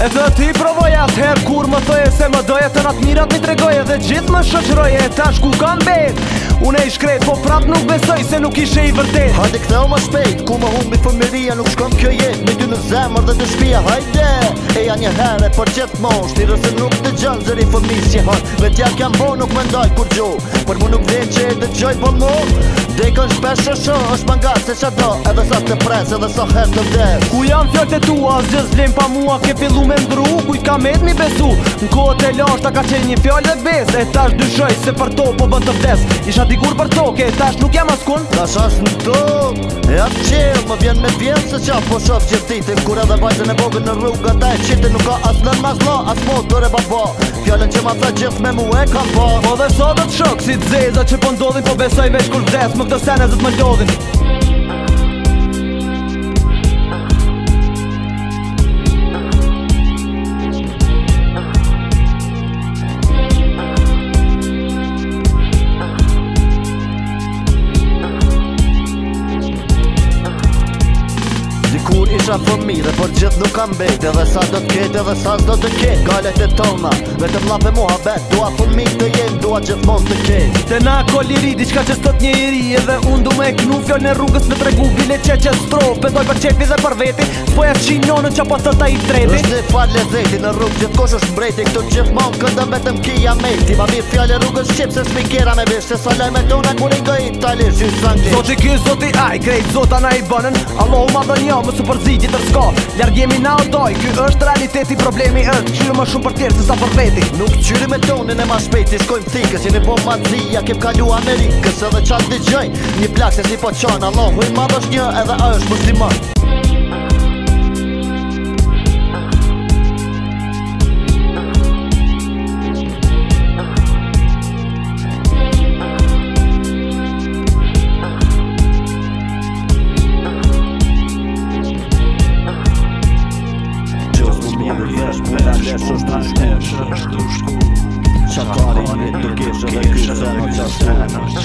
Edhe ti provoj her kur më thoje se më doje të natë mirat mi tregoje dhe gjithë më shëqëroje Tash ku kam bet, unë e shkret po prap nuk besoj se nuk ishe i vërtet Hajde këthe o më shpejt, ku më humbi fëmiria nuk shkom kjo jet Me ty në zemër dhe të shpia, hajde E janë një herë për qëtë mon, shtirë nuk të gjënë zëri fëmi që hon Dhe tja kam bo nuk më ndaj kur gjo, për mu nuk dhe që e të gjoj po më Dekon shpesh o shoh, është manga se qa do Edhe sa të presë, edhe sa herë të vdes Ku janë fjallët e tua, asë gjë zlim pa mua Ke fillu me ndru, kujt ka me të mi besu Në kohë të lasht, ta ka qenj një fjallë dhe bes E tash dyshoj, se për to po bën të vdes Isha dikur për to, ke e tash nuk jam askun Tash asë në to, e atë qirë Më vjen me vjen se qa po shof që titim Kur edhe bajzën e bogën në rrugë Ta e qitë nuk ka asë lën ma zlo, asë po të rebabo Fjallën që ma tha gjithë me mu e kam po Po dhe sotë të shok, si të zeza që po ndodhin po besoj veç kur vdes Më do sene zë të më lodhin Isha fëmi dhe për gjithë nuk kam bejt Edhe sa do t'ket, edhe sa do t'ket Galet e tona, vetëm lape muha bet Dua fëmi të jetë dua gjithmonë të kenë Të na ko liri, diçka që sot një iri Edhe unë du me e knu fjoll në rrugës me tregu Vile që që stro, pëndoj për qepi dhe për veti Po e shi njonë që po të ta i treti është dhe falë le zeti, në rrugë gjithë kosh është mbreti Këtu gjithmonë këndëm vetëm kia me Ti ma mirë fjallë rrugës shqip se smi kjera me vish Se salaj me tona kur i gëj itali, Zoti kjo, zoti aj, krejt, zota na i bënen Allohu ma më superzi gjithë rësko Ljarë jemi na odoj, kjo është realiteti Problemi është, qyri më shumë për tjerë se sa për veti Nuk qyri me tonin e ma shpeti, shkojmë Kësi po një po mazija, kem kalu Amerikë edhe qatë një gjoj, një plak se si po qanë Allahu i ma është një edhe është muslimat Gjështë më më më më më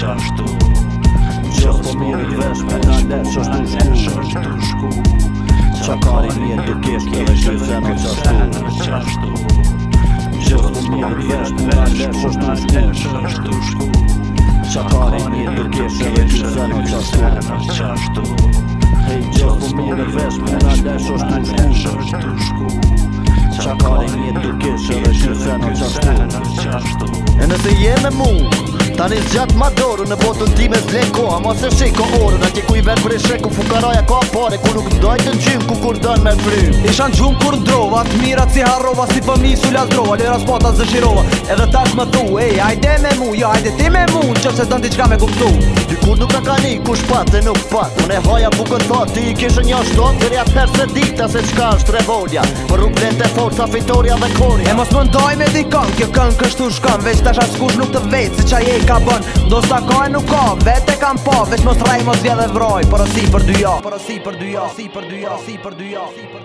qashtu Gjoz po mirë i vesh me në lesh është të shku Qa kari një të kesh të dhe shu zemë në qashtu Gjoz po mirë i vesh me në lesh është të shku Qa kari një të kesh të dhe shu zemë në qashtu Gjoz po mirë vesh me në lesh është të shku Qa kari një të kesh të në qashtu Gjoz mirë vesh me në shku Qa në qashtu E nëse jene mund Tani zgjat ma dorën në botën ti me zlen koha Ma se shiko orën, a ti ku i ven për i shreku Fukaraja ka pare Ku nuk ndaj të gjim ku kur dën me fry Isha gjum kur ndrova Të mira si harrova Si për po mi su ladrova Lera spota zë shirova Edhe tash më thu Ej, ajde me mu Jo, ajde ti me mu Në qëpë se dën diqka me kuptu Dikur nuk në ka një ku shpat dhe nuk pat Unë e haja ku këtë pat Ti i kishë një shtot Dërja të herë se dita se qka është revolja Për u blen të forë sa fitoria dhe korja E mos më ndoj me dikon Kjo kën kështu shkon Veç tash askush nuk të vejt Se qa je i ka bën Ndo sa ka e nuk ka Vete kam pa Veç mos rej mos vje dhe vroj Për osi për dy jo osi për dyja për dy as, për dy as, për dy as...